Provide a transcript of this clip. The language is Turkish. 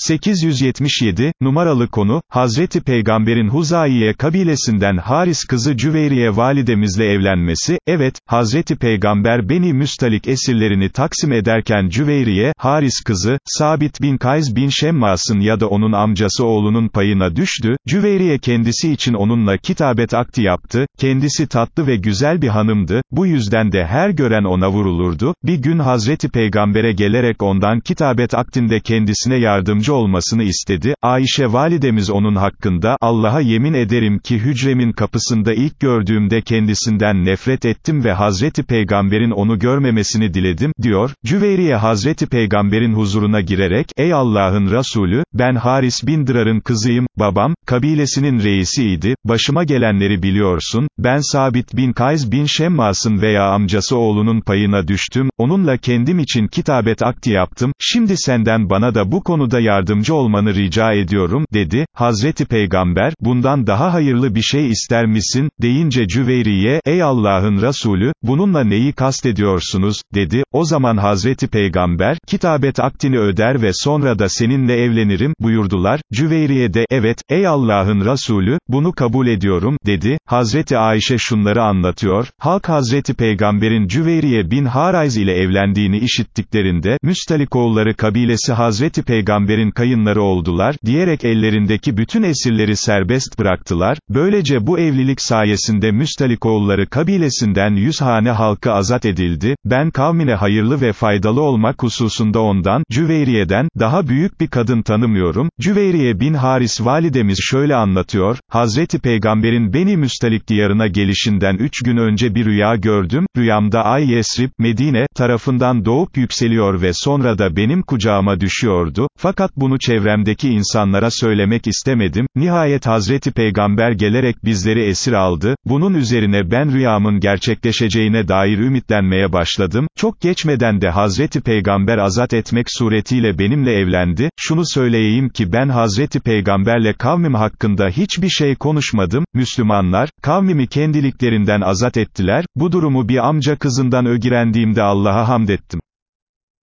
877, numaralı konu, Hazreti Peygamberin Huzaiye kabilesinden Haris kızı Cüveyriye validemizle evlenmesi, evet, Hazreti Peygamber Beni Müstalik esirlerini taksim ederken Cüveyriye, Haris kızı, Sabit bin Kays bin Şemmas'ın ya da onun amcası oğlunun payına düştü, Cüveyriye kendisi için onunla kitabet akti yaptı, kendisi tatlı ve güzel bir hanımdı, bu yüzden de her gören ona vurulurdu, bir gün Hazreti Peygamber'e gelerek ondan kitabet aktinde kendisine yardımcı yardımcı olmasını istedi, Ayşe validemiz onun hakkında, Allah'a yemin ederim ki hücremin kapısında ilk gördüğümde kendisinden nefret ettim ve Hazreti Peygamber'in onu görmemesini diledim, diyor, Cüveyriye Hazreti Peygamber'in huzuruna girerek, ey Allah'ın Resulü, ben Haris bin Dırar'ın kızıyım, babam, kabilesinin reisiydi, başıma gelenleri biliyorsun, ben Sabit bin Kays bin Şemmas'ın veya amcası oğlunun payına düştüm, onunla kendim için kitabet akti yaptım, şimdi senden bana da bu konuda yardımcı olmanı rica ediyorum, dedi, Hazreti Peygamber, bundan daha hayırlı bir şey ister misin, deyince Cüveyriye, ey Allah'ın Resulü, bununla neyi kastediyorsunuz, dedi, o zaman Hazreti Peygamber, kitabet aktini öder ve sonra da seninle evlenirim, buyurdular, Cüveyriye de, evet, ey Allah'ın Resulü, bunu kabul ediyorum, dedi, Hazreti Ayşe şunları anlatıyor, halk Hazreti Peygamberin Cüveyriye bin Harayz ile evlendiğini işittiklerinde, Müstalikoğulları kabilesi Hazreti Peygamberin Peygamberin kayınları oldular, diyerek ellerindeki bütün esirleri serbest bıraktılar, böylece bu evlilik sayesinde Müstalikoğulları kabilesinden yüz hane halkı azat edildi, ben kavmine hayırlı ve faydalı olmak hususunda ondan, Cüveyriye'den, daha büyük bir kadın tanımıyorum, Cüveyriye bin Haris validemiz şöyle anlatıyor, Hazreti Peygamberin Beni Müstalik diyarına gelişinden üç gün önce bir rüya gördüm, rüyamda Ay Yesrib, Medine, tarafından doğup yükseliyor ve sonra da benim kucağıma düşüyordu, fakat fakat bunu çevremdeki insanlara söylemek istemedim, nihayet Hazreti Peygamber gelerek bizleri esir aldı, bunun üzerine ben rüyamın gerçekleşeceğine dair ümitlenmeye başladım, çok geçmeden de Hazreti Peygamber azat etmek suretiyle benimle evlendi, şunu söyleyeyim ki ben Hazreti Peygamberle kavmim hakkında hiçbir şey konuşmadım, Müslümanlar, kavmimi kendiliklerinden azat ettiler, bu durumu bir amca kızından ögirendiğimde Allah'a hamd ettim.